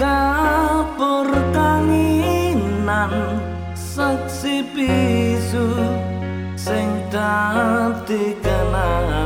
kapur kanginan saksi bisu sing dadi kenangan